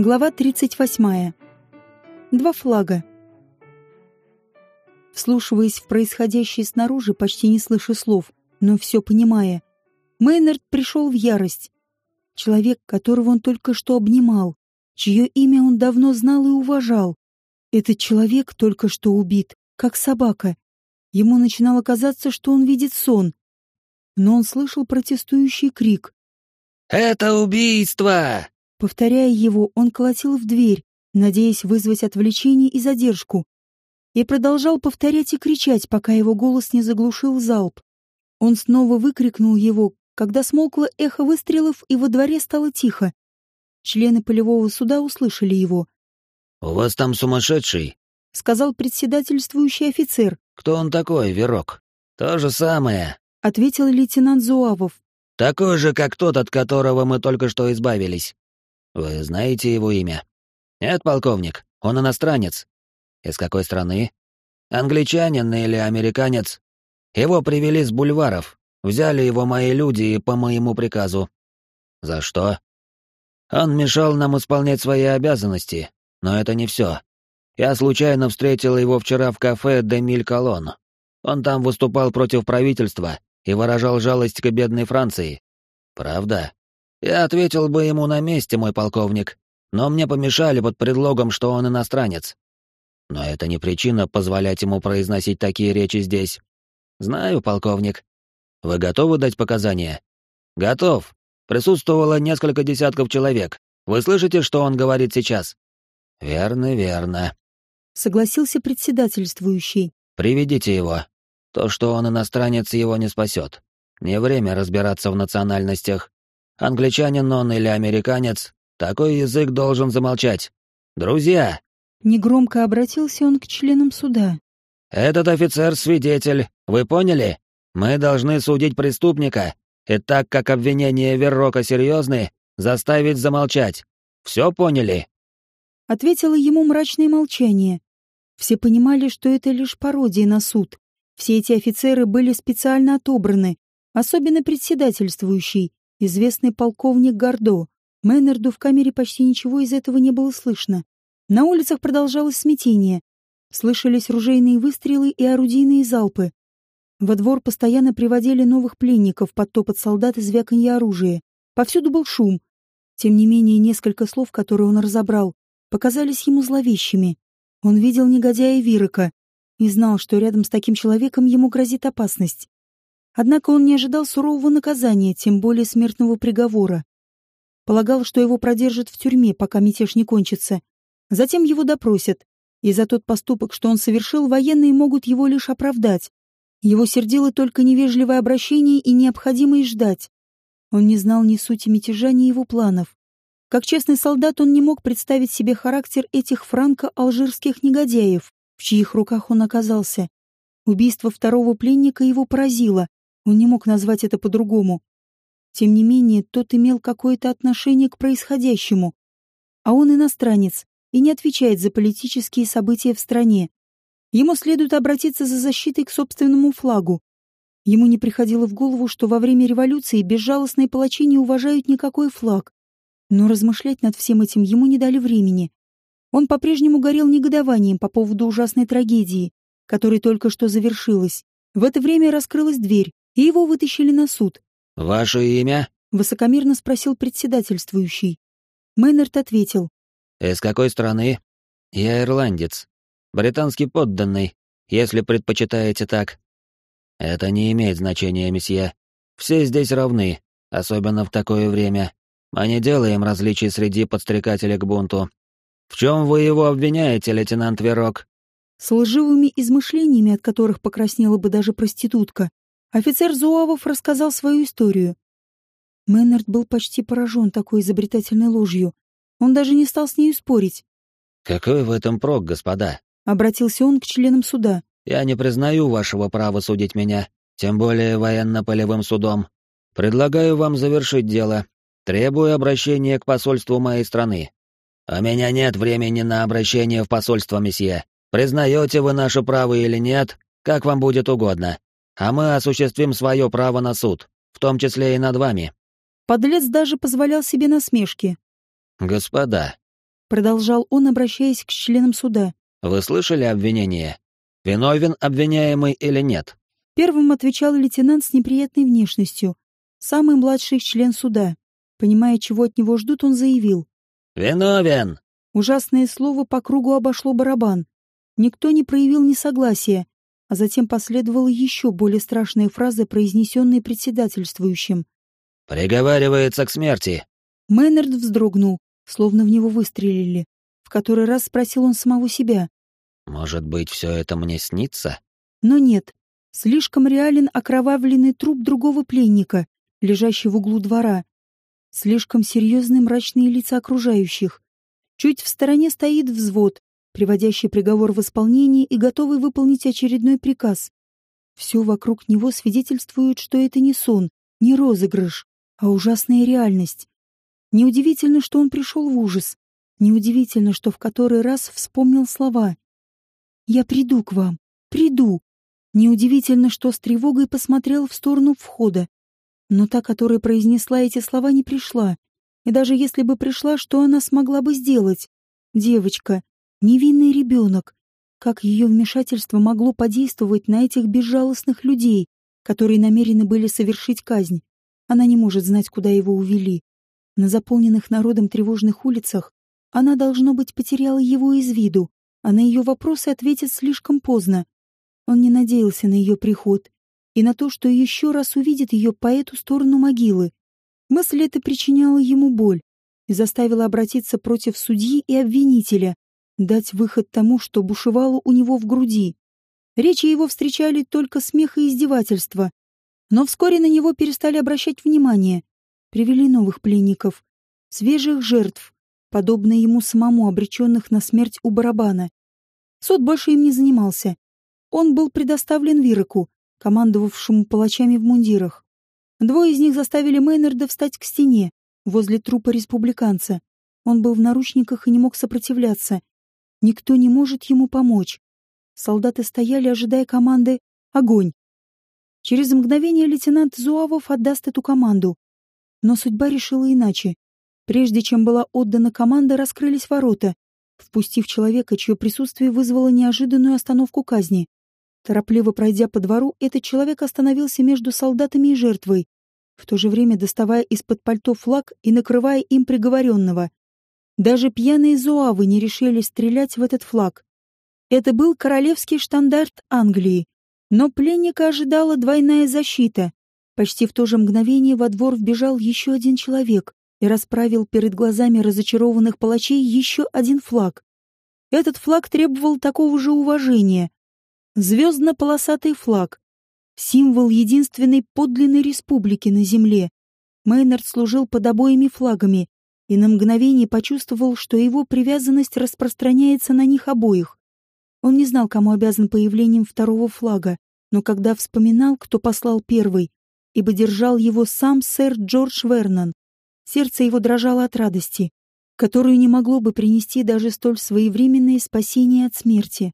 Глава 38. Два флага. Вслушиваясь в происходящее снаружи, почти не слыша слов, но все понимая, Мейнард пришел в ярость. Человек, которого он только что обнимал, чье имя он давно знал и уважал. Этот человек только что убит, как собака. Ему начинало казаться, что он видит сон. Но он слышал протестующий крик. «Это убийство!» Повторяя его, он колотил в дверь, надеясь вызвать отвлечение и задержку. И продолжал повторять и кричать, пока его голос не заглушил залп. Он снова выкрикнул его, когда смолкло эхо выстрелов и во дворе стало тихо. Члены полевого суда услышали его. «У вас там сумасшедший?» — сказал председательствующий офицер. «Кто он такой, Верок?» «То же самое», — ответил лейтенант Зуавов. «Такой же, как тот, от которого мы только что избавились. Вы знаете его имя? Нет, полковник, он иностранец. Из какой страны? Англичанин или американец? Его привели с бульваров, взяли его мои люди и по моему приказу. За что? Он мешал нам исполнять свои обязанности, но это не все. Я случайно встретил его вчера в кафе «Демиль Колон». Он там выступал против правительства и выражал жалость к бедной Франции. Правда? Я ответил бы ему на месте, мой полковник, но мне помешали под предлогом, что он иностранец. Но это не причина позволять ему произносить такие речи здесь. Знаю, полковник. Вы готовы дать показания? Готов. Присутствовало несколько десятков человек. Вы слышите, что он говорит сейчас? Верно, верно. Согласился председательствующий. Приведите его. То, что он иностранец, его не спасет. Не время разбираться в национальностях. Англичанин он или американец, такой язык должен замолчать. Друзья!» Негромко обратился он к членам суда. «Этот офицер — свидетель, вы поняли? Мы должны судить преступника, и так как обвинения Веррока серьезны, заставить замолчать. Все поняли?» Ответило ему мрачное молчание. Все понимали, что это лишь пародия на суд. Все эти офицеры были специально отобраны, особенно председательствующий, известный полковник Гордо. Мейнарду в камере почти ничего из этого не было слышно. На улицах продолжалось смятение. Слышались ружейные выстрелы и орудийные залпы. Во двор постоянно приводили новых пленников под топот солдат и звяканье оружия. Повсюду был шум. Тем не менее, несколько слов, которые он разобрал, показались ему зловещими. Он видел негодяя Вирока и знал, что рядом с таким человеком ему грозит опасность. Однако он не ожидал сурового наказания, тем более смертного приговора. Полагал, что его продержат в тюрьме, пока мятеж не кончится. Затем его допросят, и за тот поступок, что он совершил, военные могут его лишь оправдать. Его сердило только невежливое обращение и необходимость ждать. Он не знал ни сути мятежа, ни его планов. Как честный солдат он не мог представить себе характер этих франко-алжирских негодяев, в чьих руках он оказался. Убийство второго пленника его поразило, он не мог назвать это по-другому. Тем не менее, тот имел какое-то отношение к происходящему. А он иностранец и не отвечает за политические события в стране. Ему следует обратиться за защитой к собственному флагу. Ему не приходило в голову, что во время революции безжалостные палачи не уважают никакой флаг. Но размышлять над всем этим ему не дали времени. Он по-прежнему горел негодованием по поводу ужасной трагедии, которая только что завершилась. В это время раскрылась дверь, и его вытащили на суд. «Ваше имя?» — высокомерно спросил председательствующий. Мейнард ответил. «Из какой страны?» «Я ирландец. Британский подданный, если предпочитаете так». «Это не имеет значения, месье. Все здесь равны, особенно в такое время. Мы не делаем различий среди подстрекателей к бунту. В чем вы его обвиняете, лейтенант Верок?» С лживыми измышлениями, от которых покраснела бы даже проститутка, Офицер Зуавов рассказал свою историю. Мэннард был почти поражен такой изобретательной ложью. Он даже не стал с нею спорить. «Какой в этом прок, господа?» — обратился он к членам суда. «Я не признаю вашего права судить меня, тем более военно-полевым судом. Предлагаю вам завершить дело. Требую обращения к посольству моей страны. У меня нет времени на обращение в посольство, месье. Признаете вы наше право или нет, как вам будет угодно а мы осуществим свое право на суд, в том числе и над вами». Подлец даже позволял себе насмешки. «Господа, продолжал он, обращаясь к членам суда. Вы слышали обвинение? Виновен обвиняемый или нет? Первым отвечал лейтенант с неприятной внешностью, самый младший член суда. Понимая, чего от него ждут, он заявил. «Виновен!» Ужасное слово по кругу обошло барабан. Никто не проявил несогласия, а затем последовала еще более страшная фраза, произнесенная председательствующим. «Приговаривается к смерти!» Мэннерд вздрогнул, словно в него выстрелили. В который раз спросил он самого себя. «Может быть, все это мне снится?» Но нет. Слишком реален окровавленный труп другого пленника, лежащий в углу двора. Слишком серьезны мрачные лица окружающих. Чуть в стороне стоит взвод, приводящий приговор в исполнение и готовый выполнить очередной приказ. Все вокруг него свидетельствует, что это не сон, не розыгрыш, а ужасная реальность. Неудивительно, что он пришел в ужас. Неудивительно, что в который раз вспомнил слова. «Я приду к вам, приду». Неудивительно, что с тревогой посмотрел в сторону входа. Но та, которая произнесла эти слова, не пришла. И даже если бы пришла, что она смогла бы сделать? Девочка, невинный ребенок. Как ее вмешательство могло подействовать на этих безжалостных людей, которые намерены были совершить казнь? Она не может знать, куда его увели. На заполненных народом тревожных улицах она, должно быть, потеряла его из виду, а на ее вопросы ответит слишком поздно. Он не надеялся на ее приход и на то, что еще раз увидит ее по эту сторону могилы. Мысль эта причиняла ему боль и заставила обратиться против судьи и обвинителя, дать выход тому, что бушевало у него в груди. Речи его встречали только смех и издевательства, но вскоре на него перестали обращать внимание. Привели новых пленников, свежих жертв, подобно ему самому обреченных на смерть у барабана. Суд больше им не занимался. Он был предоставлен Вироку, командовавшему палачами в мундирах. Двое из них заставили Мейнарда встать к стене, возле трупа республиканца. Он был в наручниках и не мог сопротивляться. Никто не может ему помочь. Солдаты стояли, ожидая команды «Огонь!». Через мгновение лейтенант Зуавов отдаст эту команду. Но судьба решила иначе. Прежде чем была отдана команда, раскрылись ворота, впустив человека, чье присутствие вызвало неожиданную остановку казни. Торопливо пройдя по двору, этот человек остановился между солдатами и жертвой, в то же время доставая из-под пальто флаг и накрывая им приговоренного. Даже пьяные зуавы не решили стрелять в этот флаг. Это был королевский штандарт Англии, но пленника ожидала двойная защита. Почти в то же мгновение во двор вбежал еще один человек и расправил перед глазами разочарованных палачей еще один флаг. Этот флаг требовал такого же уважения, Звездно-полосатый флаг. Символ единственной подлинной республики на Земле. Мейнард служил под обоими флагами и на мгновение почувствовал, что его привязанность распространяется на них обоих. Он не знал, кому обязан появлением второго флага, но когда вспоминал, кто послал первый, ибо держал его сам сэр Джордж Вернон, сердце его дрожало от радости, которую не могло бы принести даже столь своевременное спасение от смерти.